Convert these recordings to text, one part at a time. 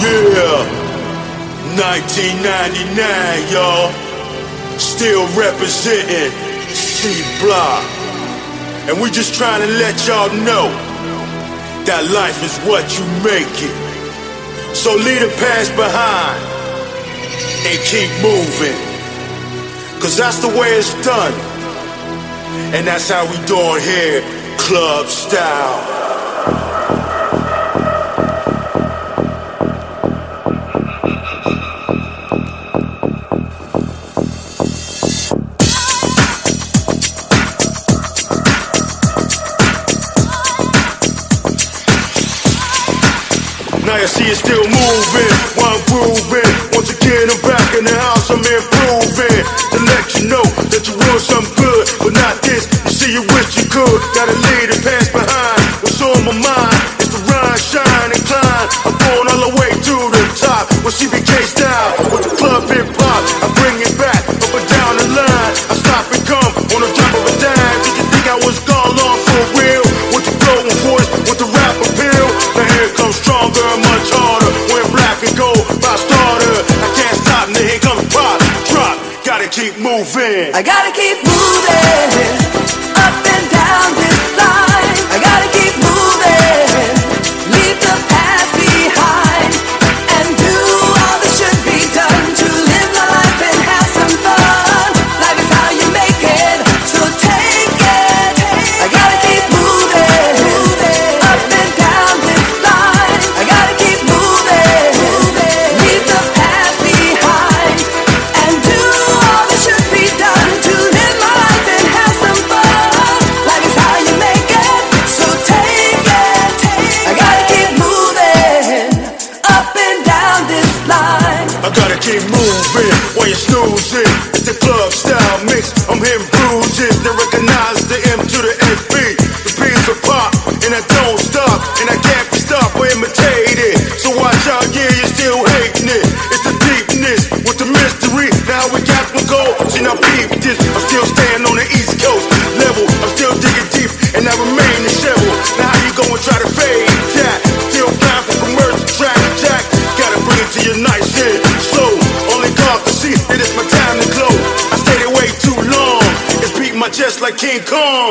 Yeah, 1999, y'all. Still representing C Block. And we just trying to let y'all know that life is what you make it. So leave the past behind and keep moving. Cause that's the way it's done. And that's how we doing here, club style. I got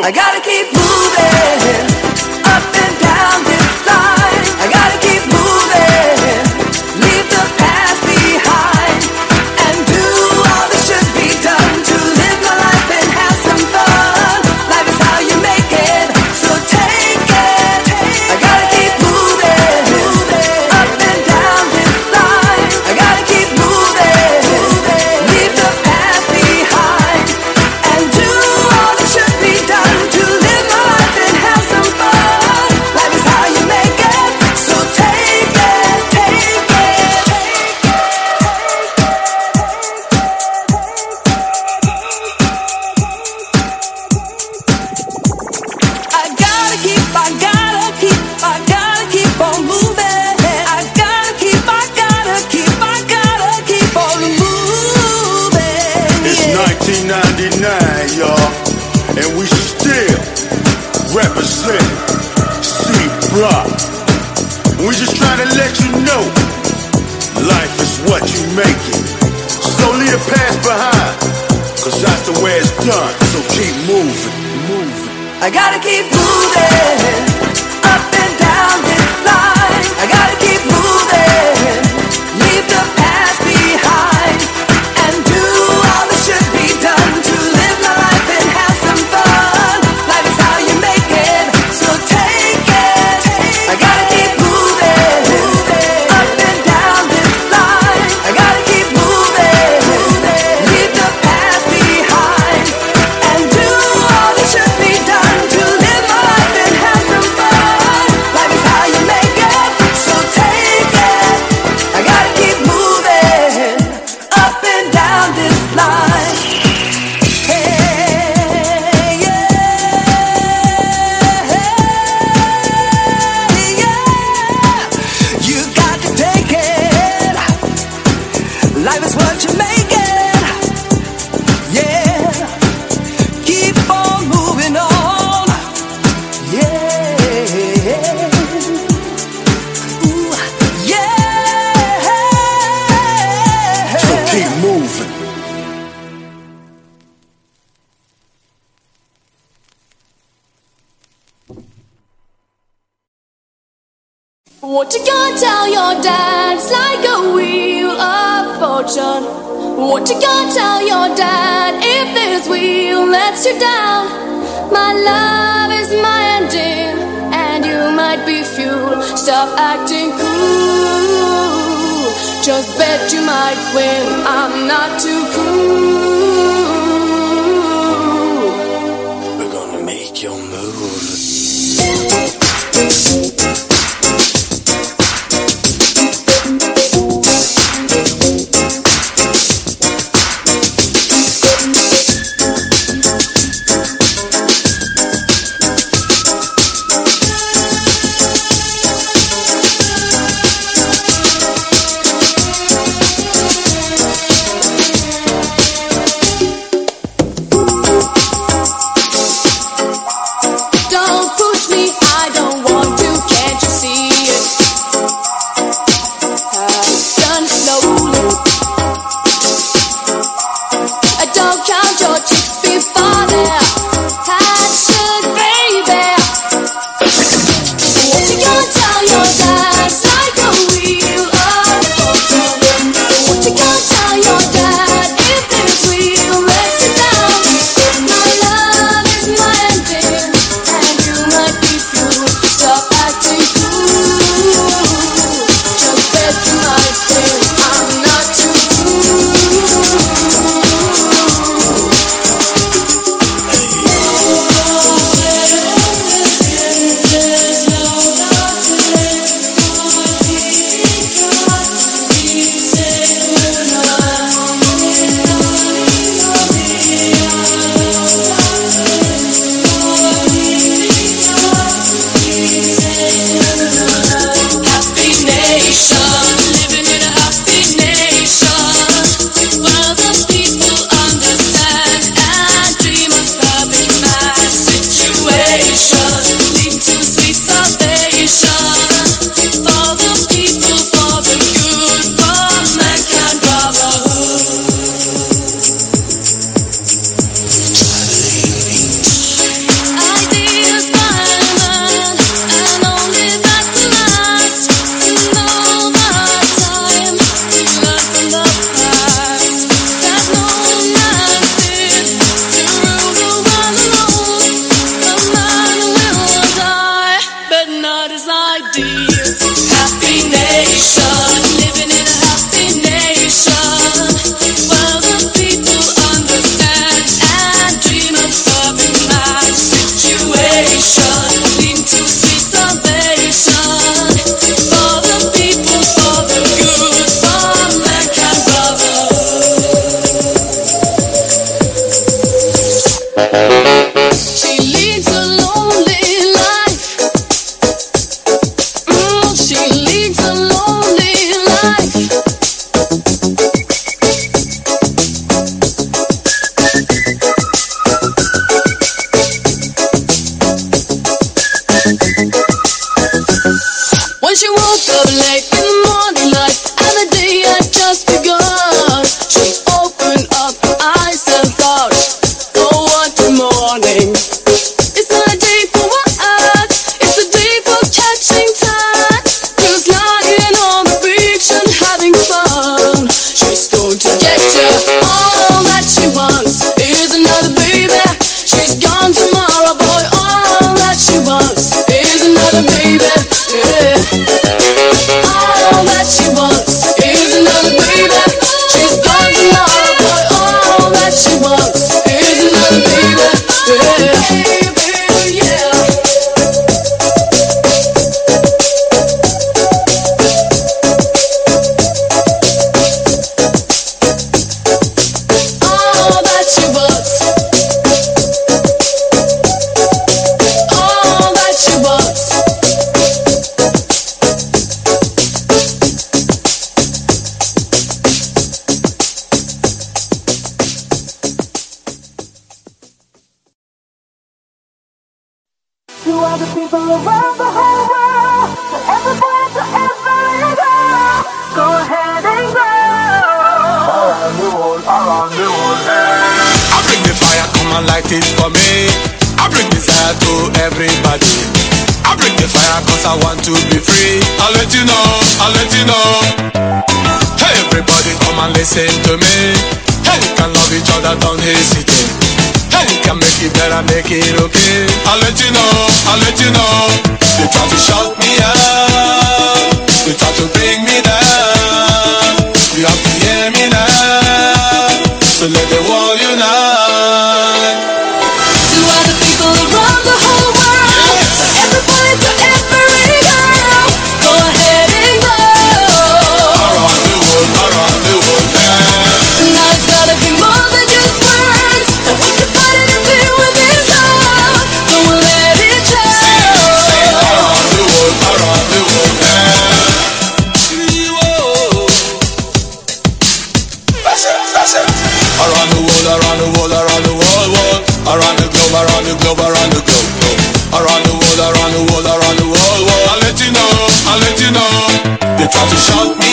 I gotta We just trying to let you know life is what you make it. So leave the past behind, cause that's the way it's done. So keep moving, moving. I gotta keep moving up and lets you down. My love is my engine, and you might be fuel. Stop acting cool. Just bet you might win. I'm not too cool. To shut me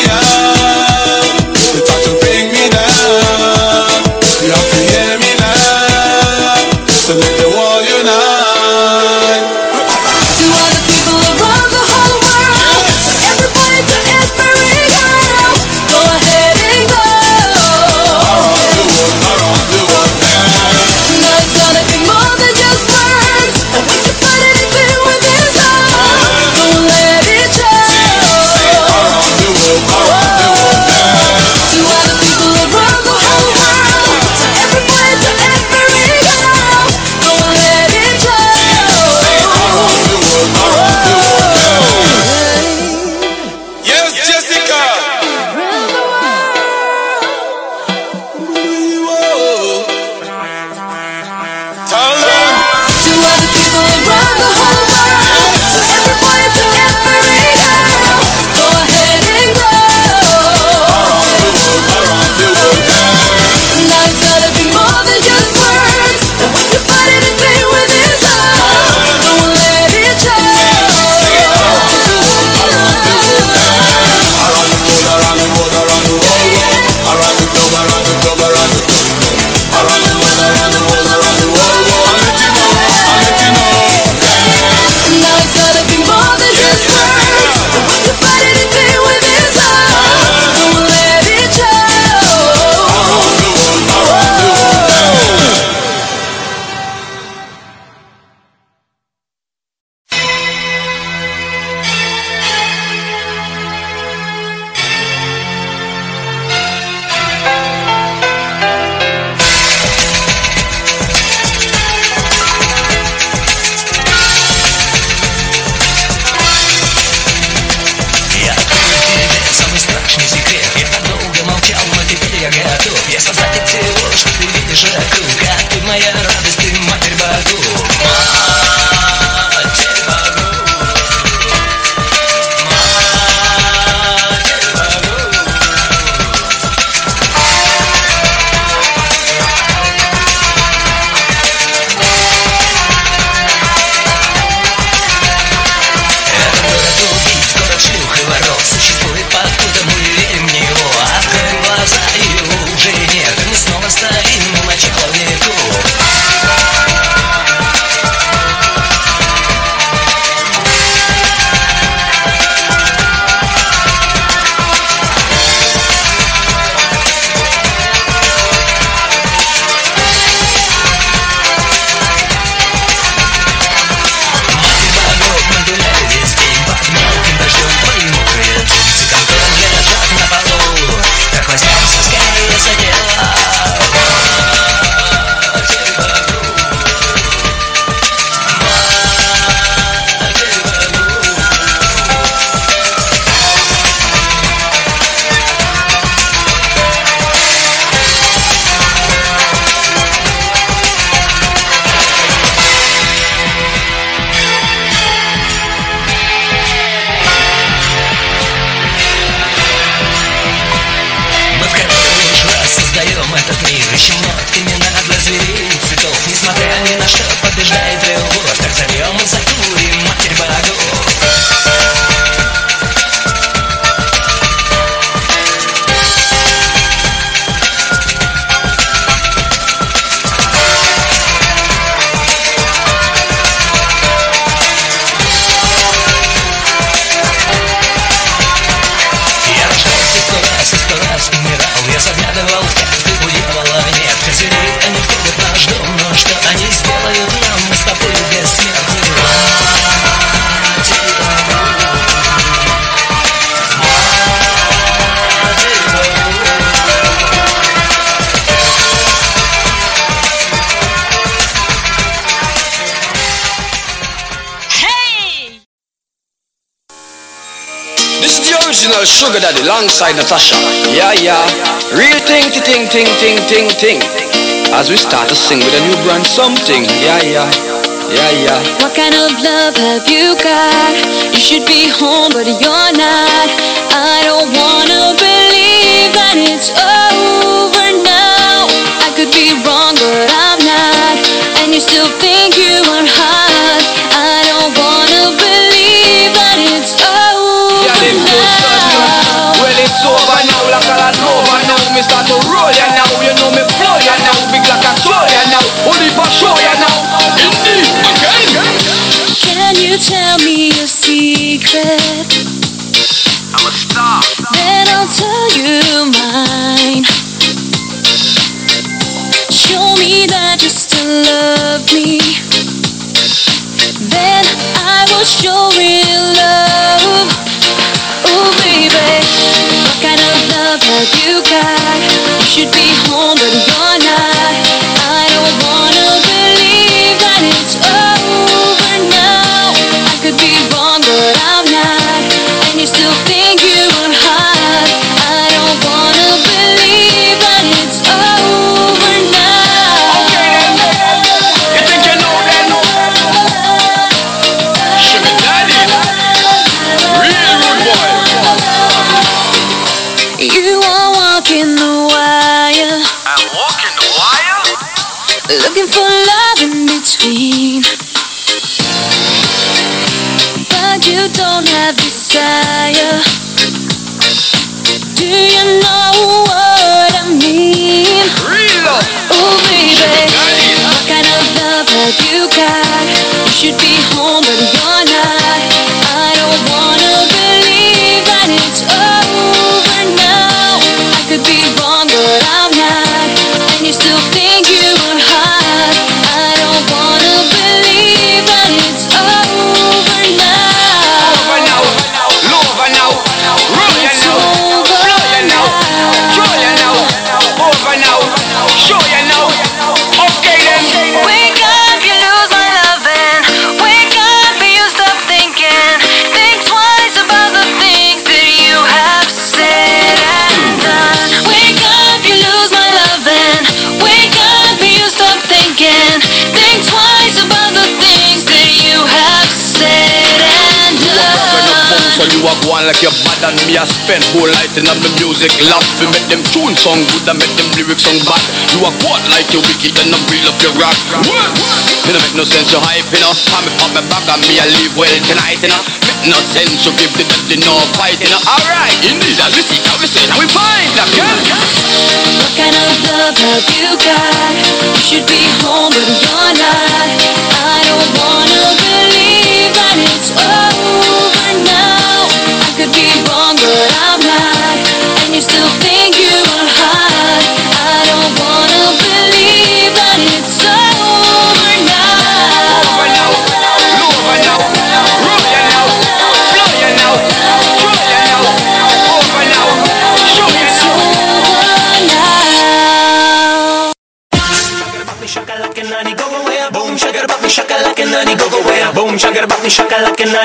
Sugar Daddy alongside Natasha. Yeah, yeah. Real thing, ting, ting, ting, ting, ting. As we start to sing with a new brand something. Yeah, yeah. Yeah, yeah. What kind of love have you got? You should be home, but you're not. I don't wanna believe that it's over now. I could be wrong, but I'm not. And you still think you are hot. I don't wanna believe that it's over Yeah, over now, like a Nova now. Me start to roll ya now. You know me flow ya now. Big like a show ya now. Only for show ya now. Indeed, again. Can you tell me a secret? I'm a star. Then I'll tell you mine. Show me that you still love me. Then I will show real love. Baby. What kind of love have you got? You should be home, but you're not. So you are going like your bad and me I spend whole life in the music lab to make them tune song good and make them lyrics song bad. You are going like you wicked and I'm real up your rock. It don't make no sense you hype, you know. Come pop my back and me I live well tonight, you. Make no sense you give the dirty no fight, you know. Alright, indeed, we see, how we say, now we find that girl. What kind of love have you got? You should be home, but you're not. I don't wanna believe that it's over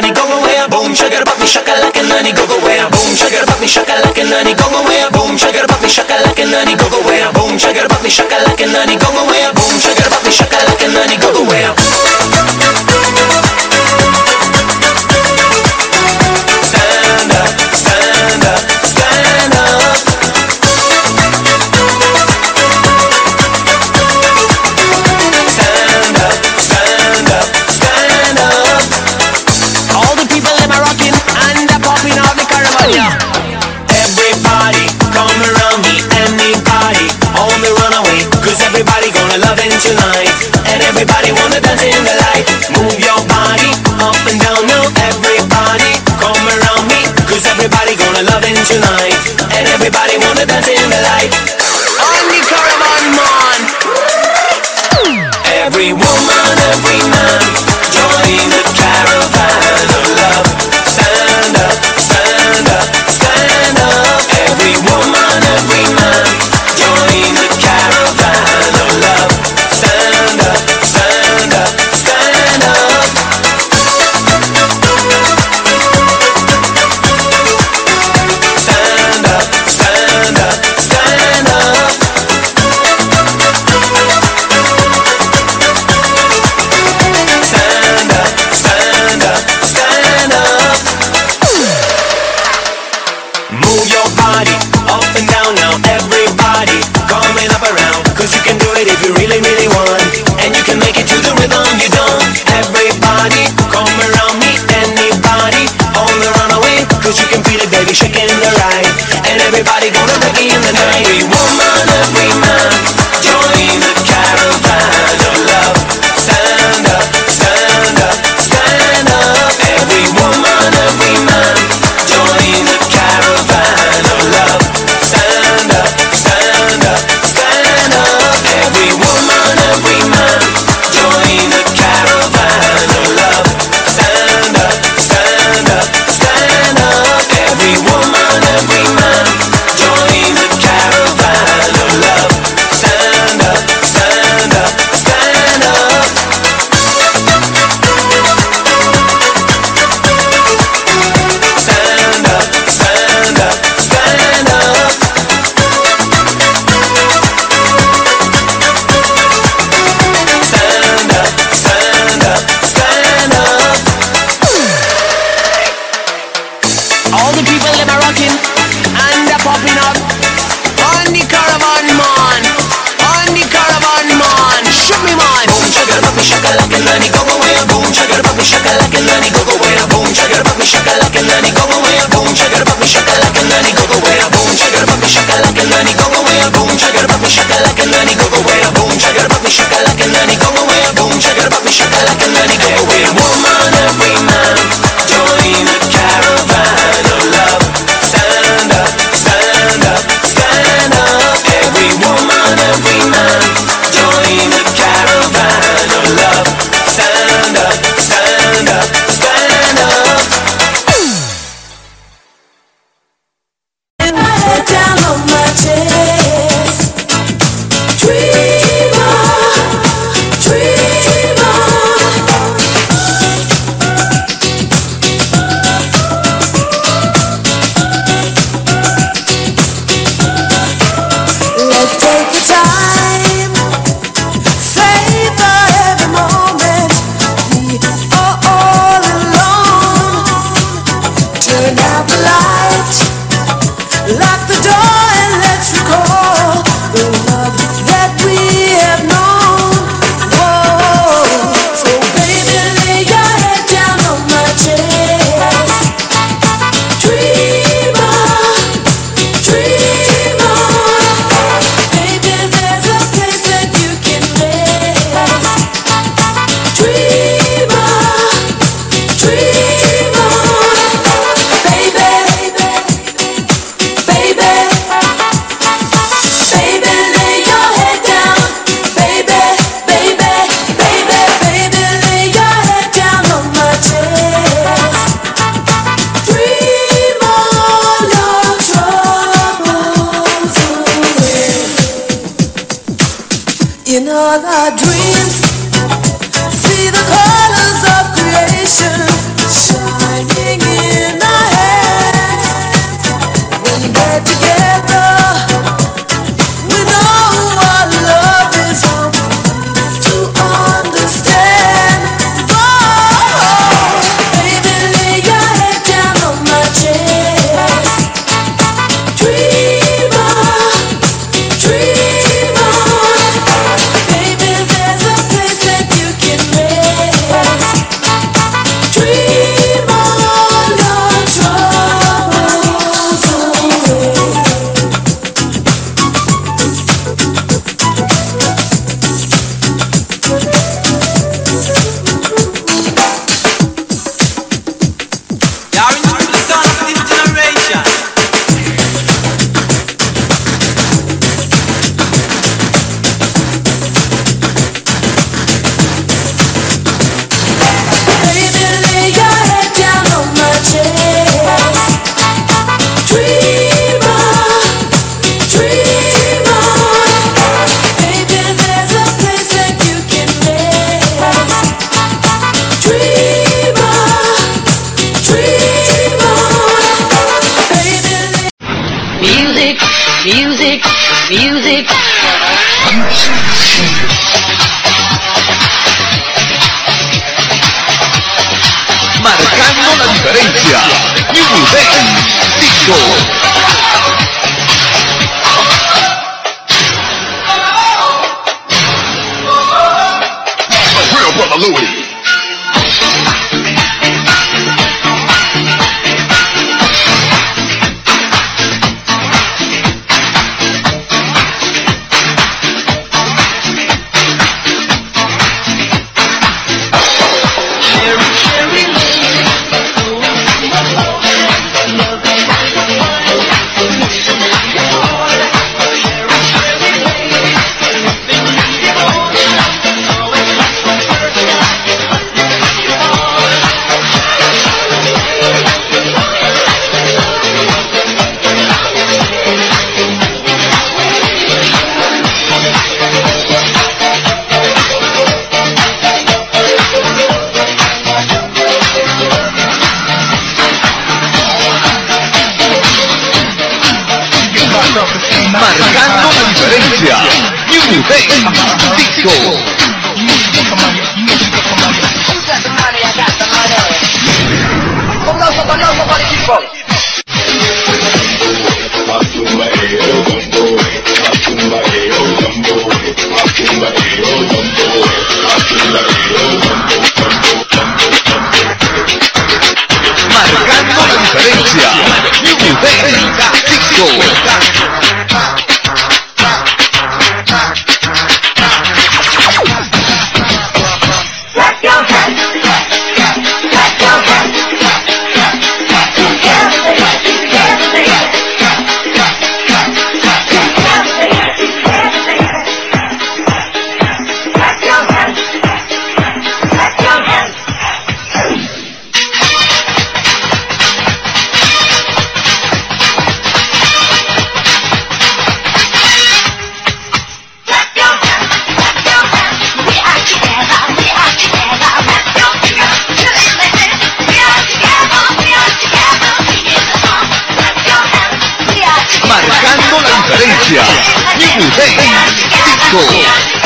nani go away boom shagar bop shakalaka nani go away boom shagar bop shakalaka nani go away boom shagar bop shakalaka nani go away boom shagar bop shakalaka nani go away boom In all our dreams, see the colors of creation la diferencia. New Day Disco.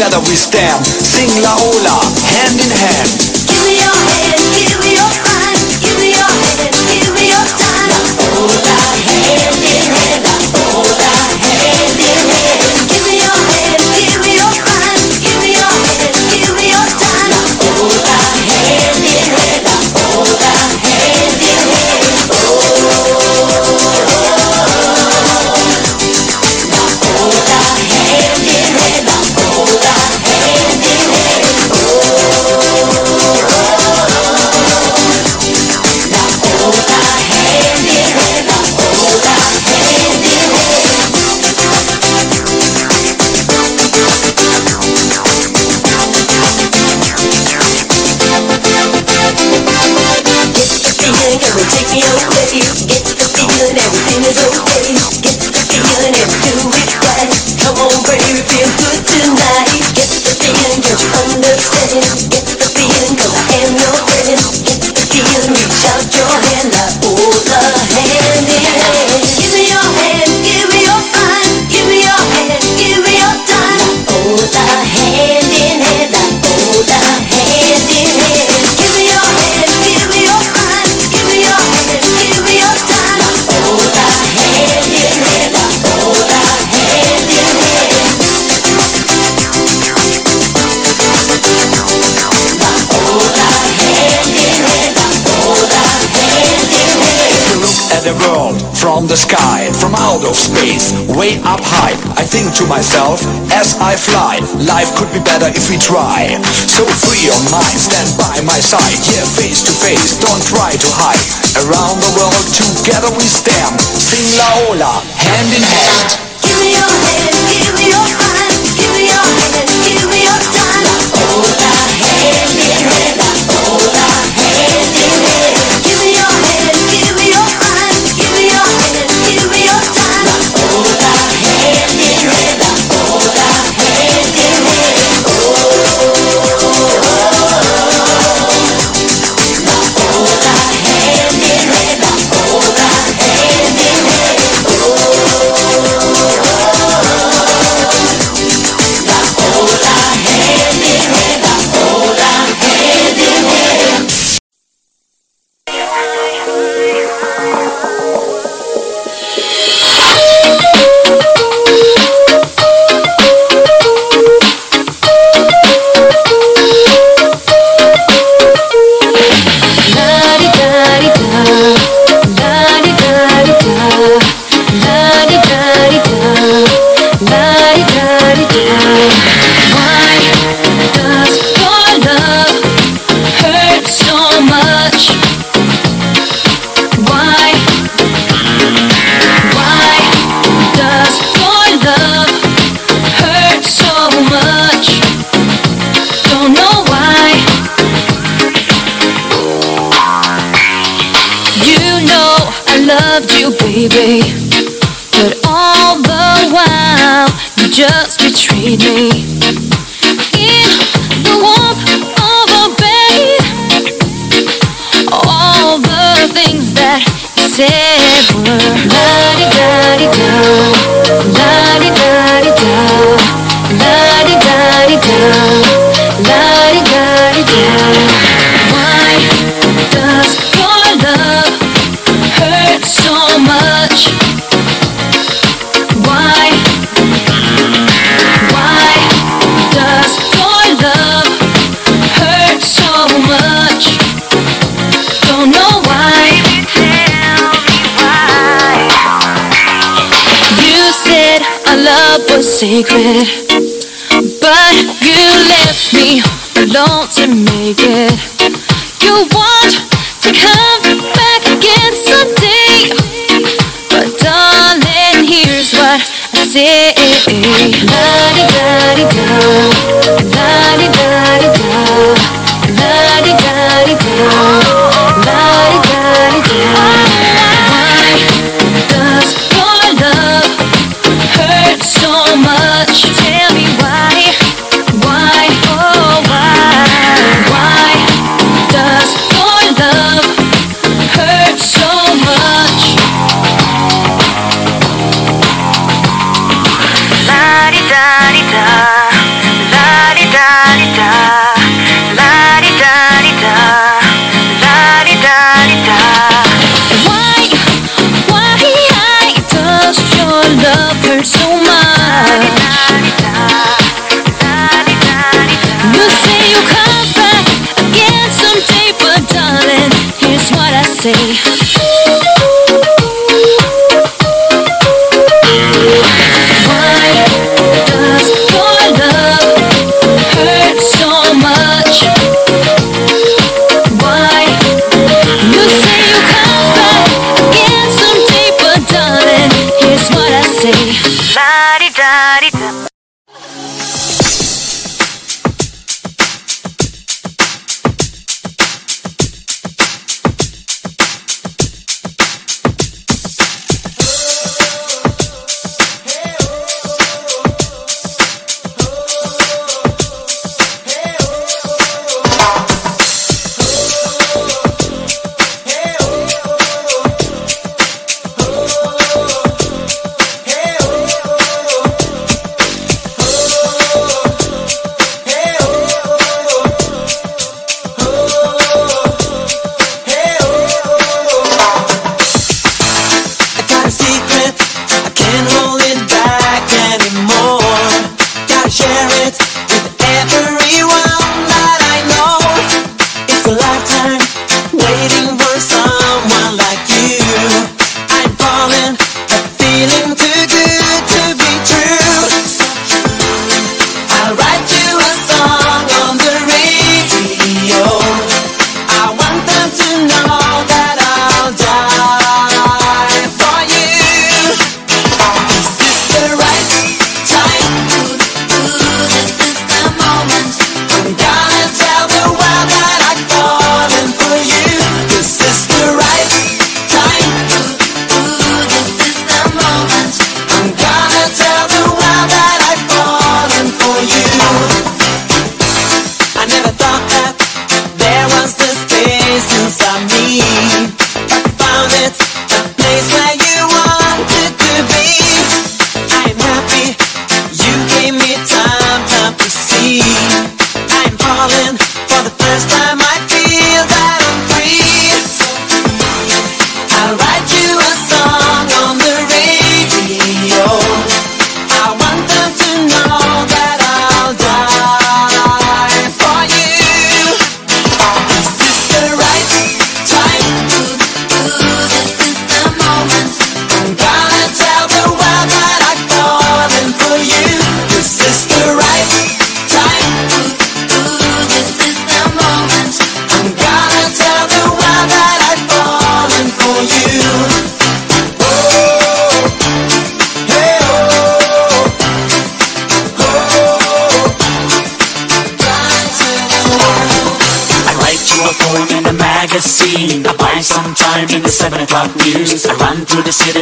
together we stand. Sing la ola, hand in hand. the sky, from out of space, way up high. I think to myself, as I fly, life could be better if we try. So free your mind, stand by my side, yeah, face to face, don't try to hide. Around the world, together we stand, sing La Ola, hand in hand. Give me your hand, give me your heart. loved you, baby. But all the while, you just betrayed me. In the warmth of a bed, all the things that you said were la di da di da, la di da di da, la di da di da. was sacred, but you left me alone to make it. You want to come back again someday, but darling, here's what I say. hurt so much. You say you'll come back again someday, but darling, here's what I say. News. I run through the city,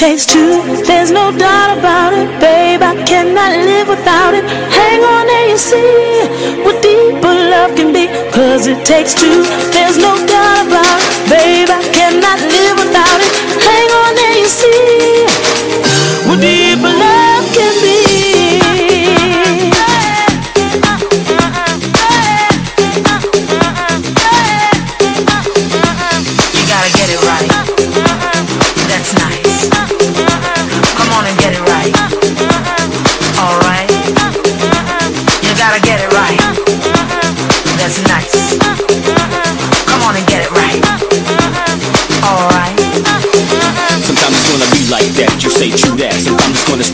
takes two, there's no doubt about it, babe. I cannot live without it. Hang on and you see what deeper love can be. Cause it takes two, there's no doubt about it, babe. I cannot live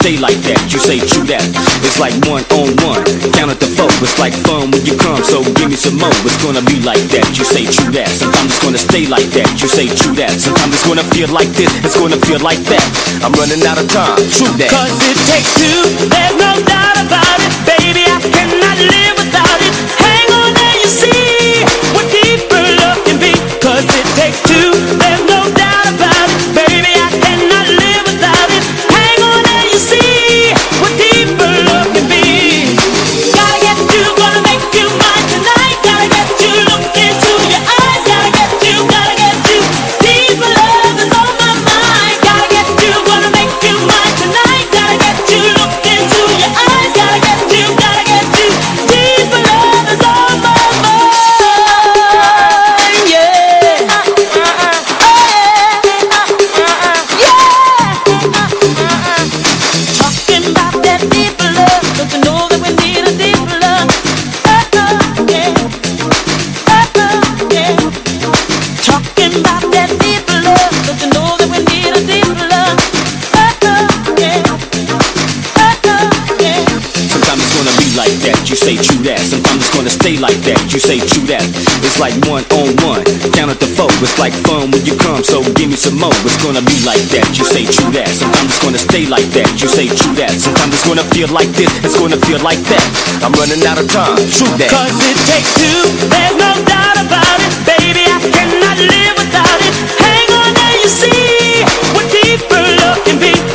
stay like that, you say true that. It's like one on one, count at the four. It's like fun when you come, so give me some more. It's gonna be like that, you say true that. Sometimes it's gonna stay like that, you say true that. Sometimes it's gonna feel like this, it's gonna feel like that. I'm running out of time, true that. Cause it takes two, there's no doubt about it, baby. I cannot live without it. Hang on and you see that, you say true that. It's like one on one, count at the four. It's like fun when you come, so give me some more. It's gonna be like that, you say true that. Sometimes it's gonna stay like that, you say true that. Sometimes it's gonna feel like this, it's gonna feel like that. I'm running out of time, true that. Cause it takes two, there's no doubt about it, baby. I cannot live without it. Hang on and you see what deeper love can be.